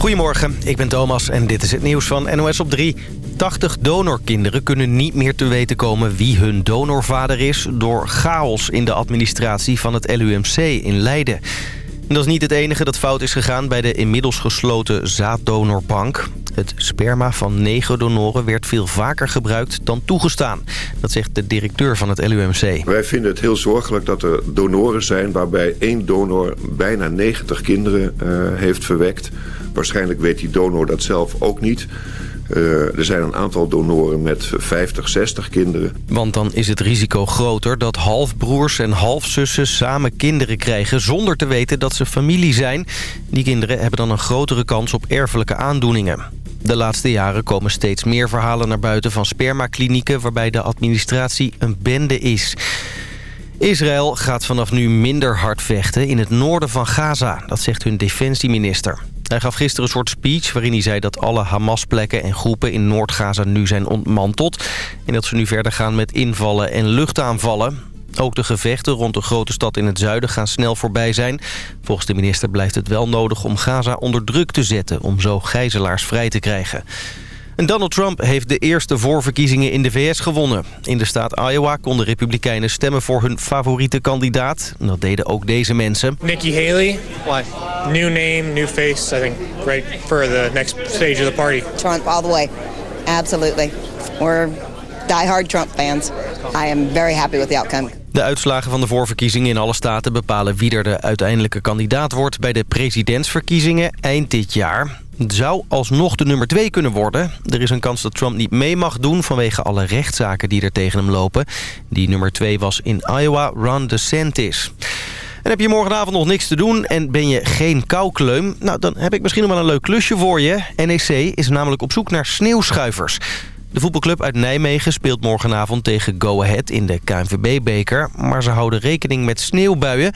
Goedemorgen, ik ben Thomas en dit is het nieuws van NOS op 3. 80 donorkinderen kunnen niet meer te weten komen wie hun donorvader is... door chaos in de administratie van het LUMC in Leiden. En dat is niet het enige dat fout is gegaan bij de inmiddels gesloten zaaddonorbank. Het sperma van negen donoren werd veel vaker gebruikt dan toegestaan. Dat zegt de directeur van het LUMC. Wij vinden het heel zorgelijk dat er donoren zijn... waarbij één donor bijna 90 kinderen uh, heeft verwekt. Waarschijnlijk weet die donor dat zelf ook niet... Uh, er zijn een aantal donoren met 50, 60 kinderen. Want dan is het risico groter dat halfbroers en halfzussen samen kinderen krijgen... zonder te weten dat ze familie zijn. Die kinderen hebben dan een grotere kans op erfelijke aandoeningen. De laatste jaren komen steeds meer verhalen naar buiten van spermaklinieken... waarbij de administratie een bende is. Israël gaat vanaf nu minder hard vechten in het noorden van Gaza. Dat zegt hun defensieminister. Hij gaf gisteren een soort speech waarin hij zei dat alle Hamas-plekken en groepen in Noord-Gaza nu zijn ontmanteld. En dat ze nu verder gaan met invallen en luchtaanvallen. Ook de gevechten rond de grote stad in het zuiden gaan snel voorbij zijn. Volgens de minister blijft het wel nodig om Gaza onder druk te zetten... om zo gijzelaars vrij te krijgen. En Donald Trump heeft de eerste voorverkiezingen in de VS gewonnen. In de staat Iowa konden republikeinen stemmen voor hun favoriete kandidaat. Dat deden ook deze mensen. Nikki Haley. Why? New name, new face. I think great for the next stage of the party. Trump all the way. Absolutely. We're diehard Trump fans. I am very happy with the outcome. De uitslagen van de voorverkiezingen in alle staten bepalen wie er de uiteindelijke kandidaat wordt bij de presidentsverkiezingen eind dit jaar. Zou alsnog de nummer 2 kunnen worden. Er is een kans dat Trump niet mee mag doen vanwege alle rechtszaken die er tegen hem lopen. Die nummer 2 was in Iowa Ron DeSantis. En heb je morgenavond nog niks te doen en ben je geen koukleum? Nou, dan heb ik misschien nog wel een leuk klusje voor je. NEC is namelijk op zoek naar sneeuwschuivers. De voetbalclub uit Nijmegen speelt morgenavond tegen Go Ahead in de KNVB-beker. Maar ze houden rekening met sneeuwbuien.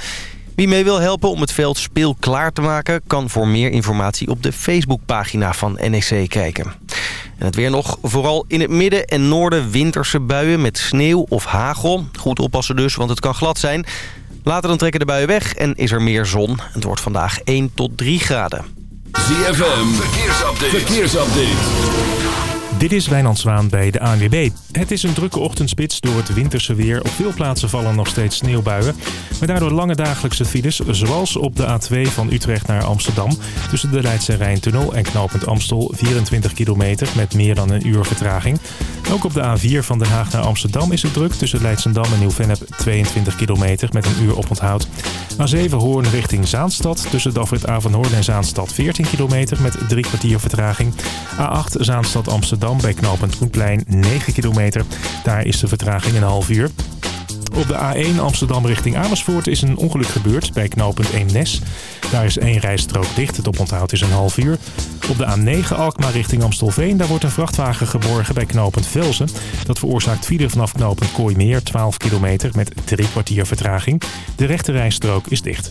Wie mee wil helpen om het veld speel klaar te maken... kan voor meer informatie op de Facebookpagina van NEC kijken. En het weer nog, vooral in het midden en noorden winterse buien met sneeuw of hagel. Goed oppassen dus, want het kan glad zijn. Later dan trekken de buien weg en is er meer zon. Het wordt vandaag 1 tot 3 graden. ZFM, verkeersupdate. verkeersupdate. Dit is Wijnand Zwaan bij de ANWB. Het is een drukke ochtendspits door het winterse weer. Op veel plaatsen vallen nog steeds sneeuwbuien. Maar daardoor lange dagelijkse files, zoals op de A2 van Utrecht naar Amsterdam. Tussen de Leidse Rijntunnel en knooppunt Amstel 24 kilometer met meer dan een uur vertraging. Ook op de A4 van Den Haag naar Amsterdam is het druk. Tussen Leidsendam en Nieuw-Vennep 22 kilometer met een uur oponthoud. A7 Hoorn richting Zaanstad. Tussen Dafrit Avanhoorn en Zaanstad 14 kilometer met drie kwartier vertraging. A8 Zaanstad Amsterdam bij knooppunt Koenplein 9 kilometer. Daar is de vertraging een half uur. Op de A1 Amsterdam richting Amersfoort is een ongeluk gebeurd bij knooppunt Eemnes. Daar is één rijstrook dicht, het oponthoud is een half uur. Op de A9 Alkmaar richting Amstelveen, daar wordt een vrachtwagen geborgen bij knooppunt Velsen. Dat veroorzaakt file vanaf knooppunt Kooimeer 12 kilometer met drie kwartier vertraging. De rechte rijstrook is dicht.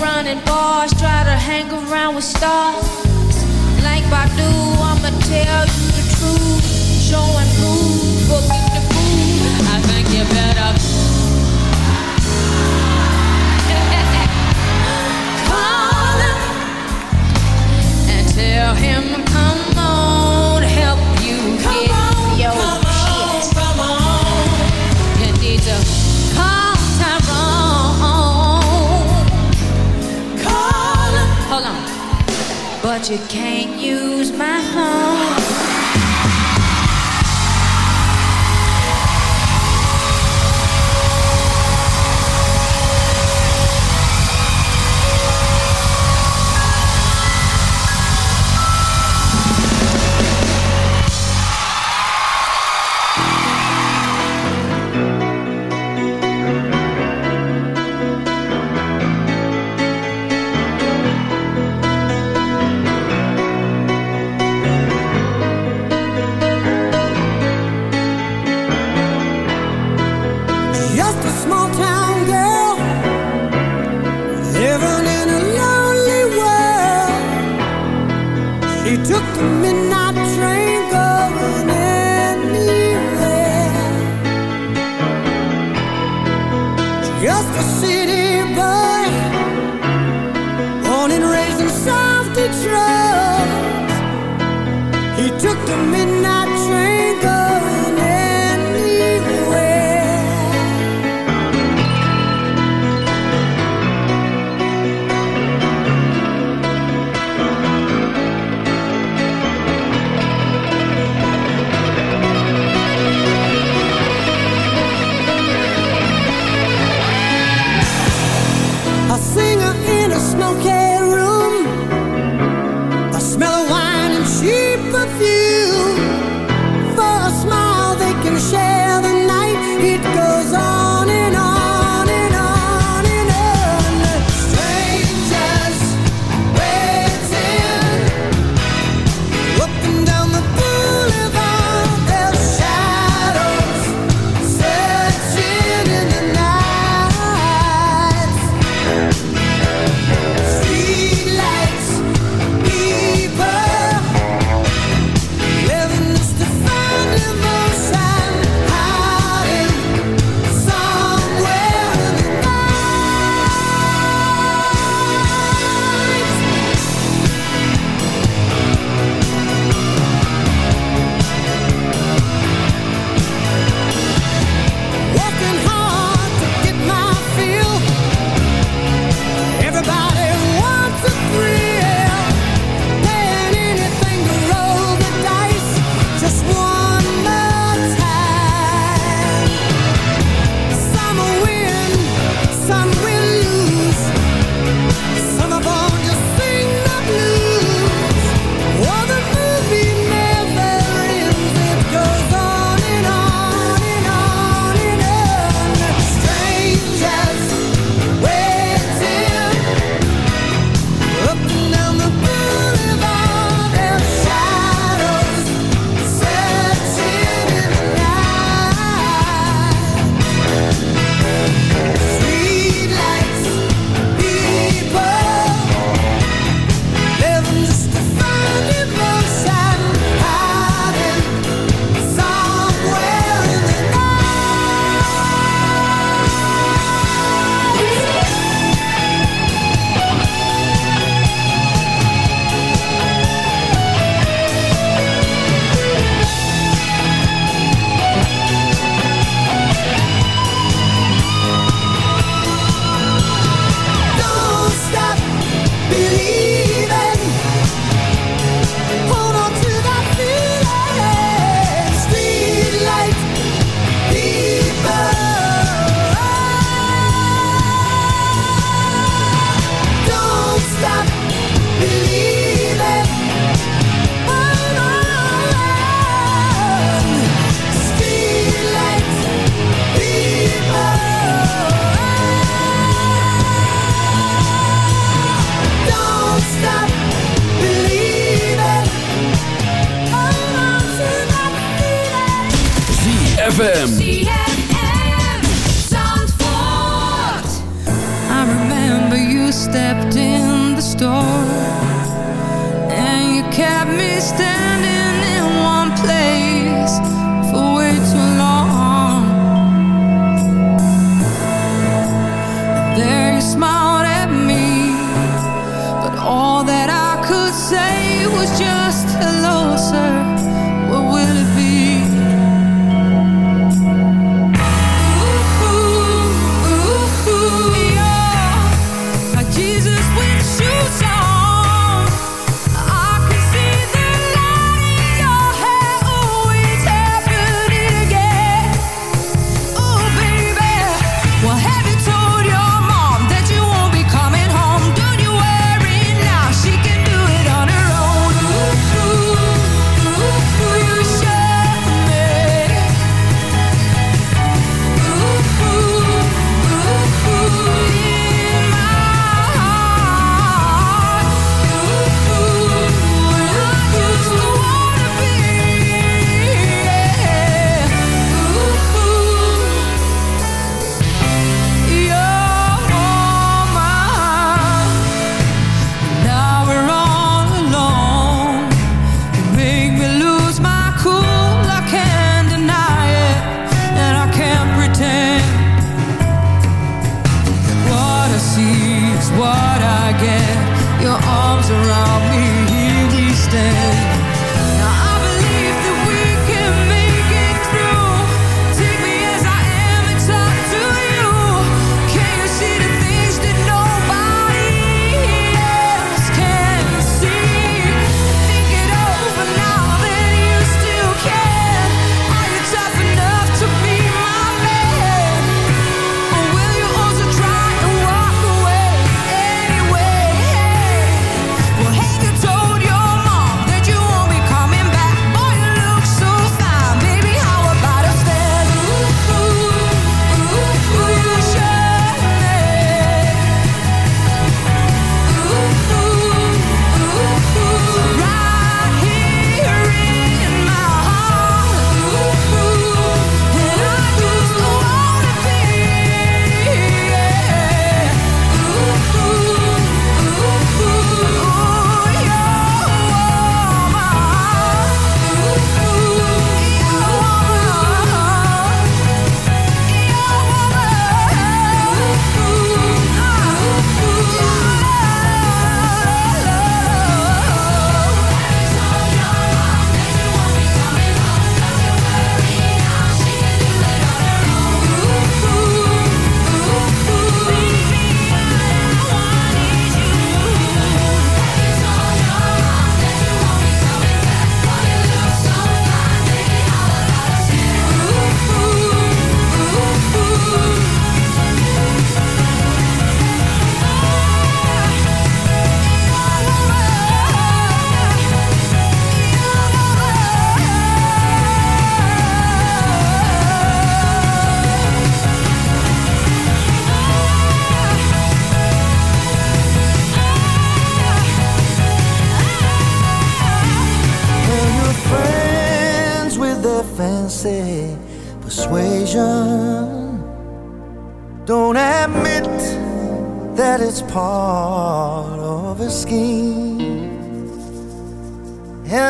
around in bars, try to hang around with stars. Like Badu, I'ma tell you the truth. showing proof. prove, booking the food. I think you better. Call him and tell him come. you can't use my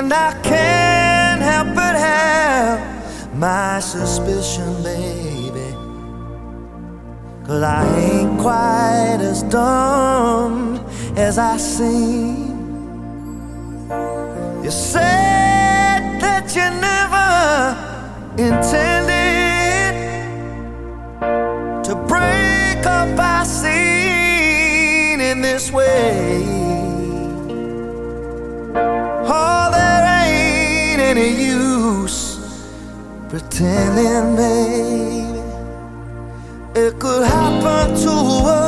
And I can't help but have my suspicion, baby. Cause I ain't quite as dumb as I seem. You said that you never intended pretending, baby. It could happen to us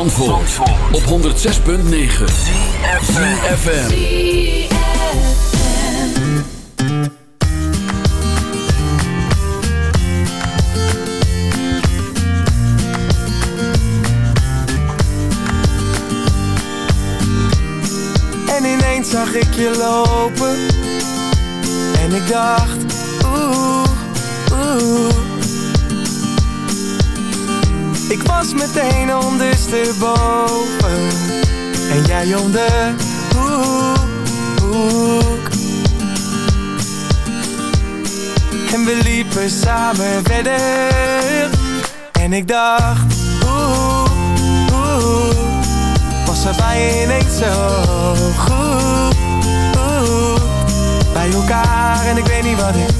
Van Zandvoort, op 106.9 FM. En ineens zag ik je lopen. En ik dacht, oeh, oeh Ik was meteen ondersteboven. En jij om de hoek, En we liepen samen verder. En ik dacht, oeh, oeh was er bij je ineens zo goed? Bij elkaar en ik weet niet wat ik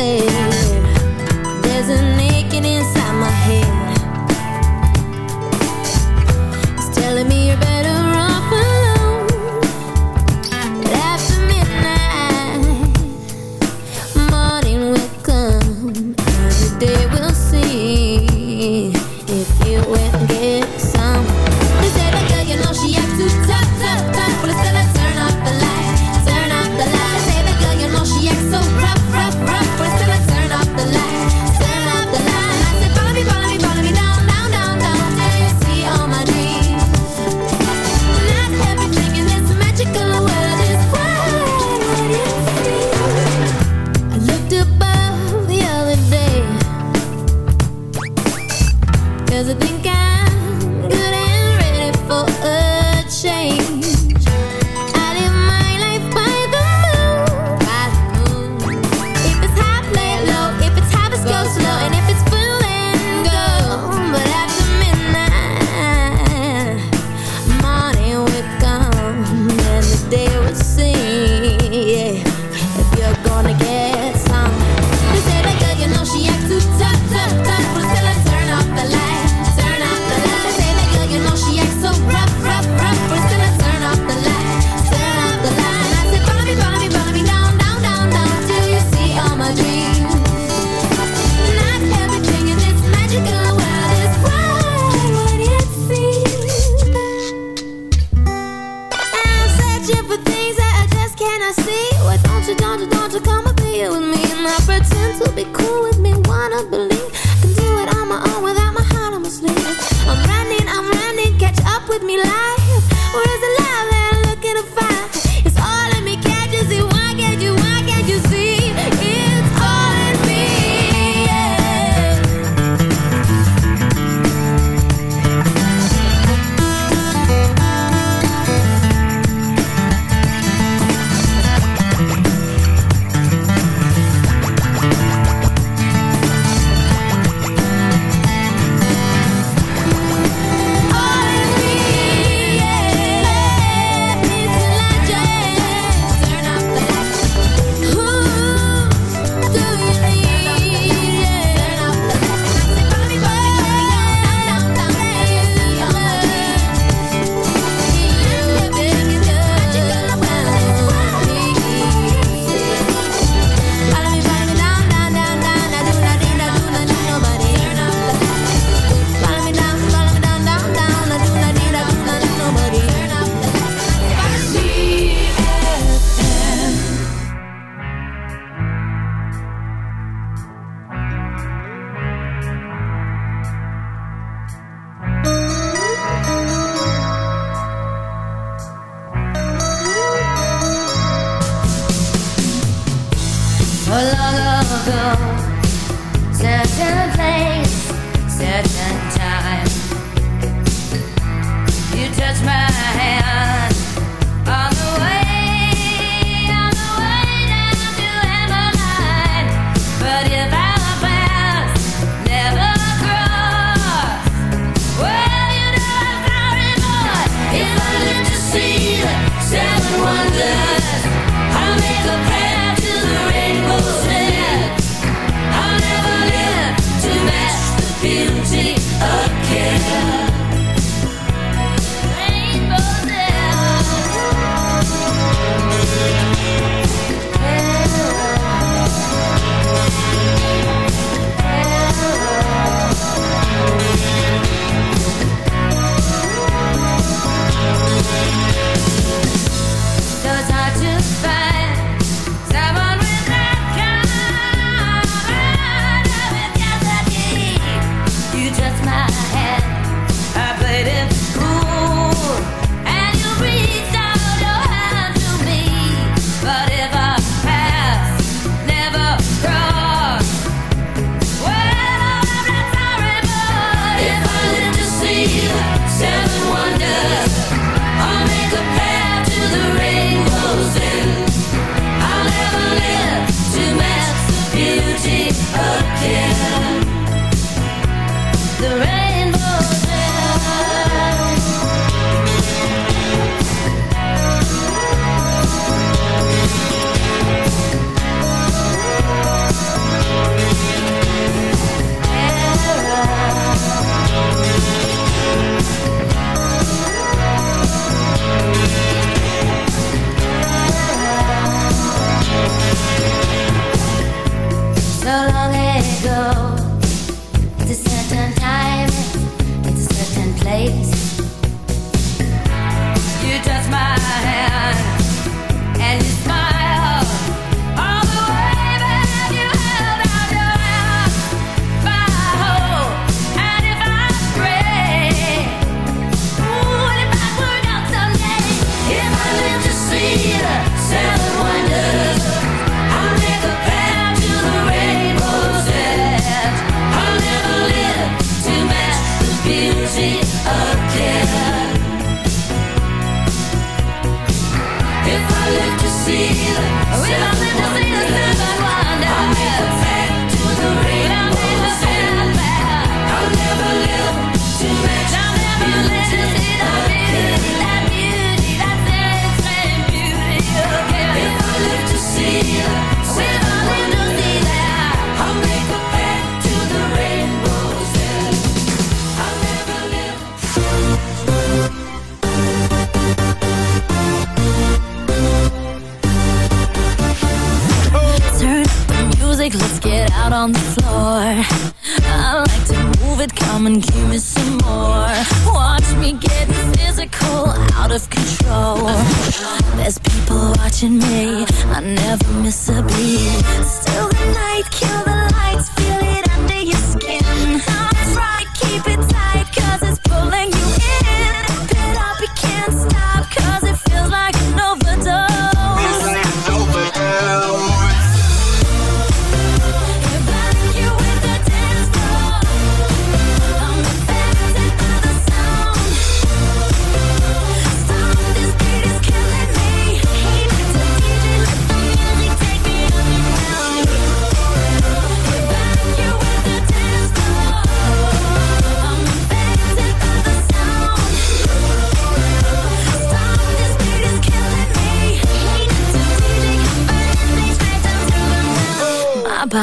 te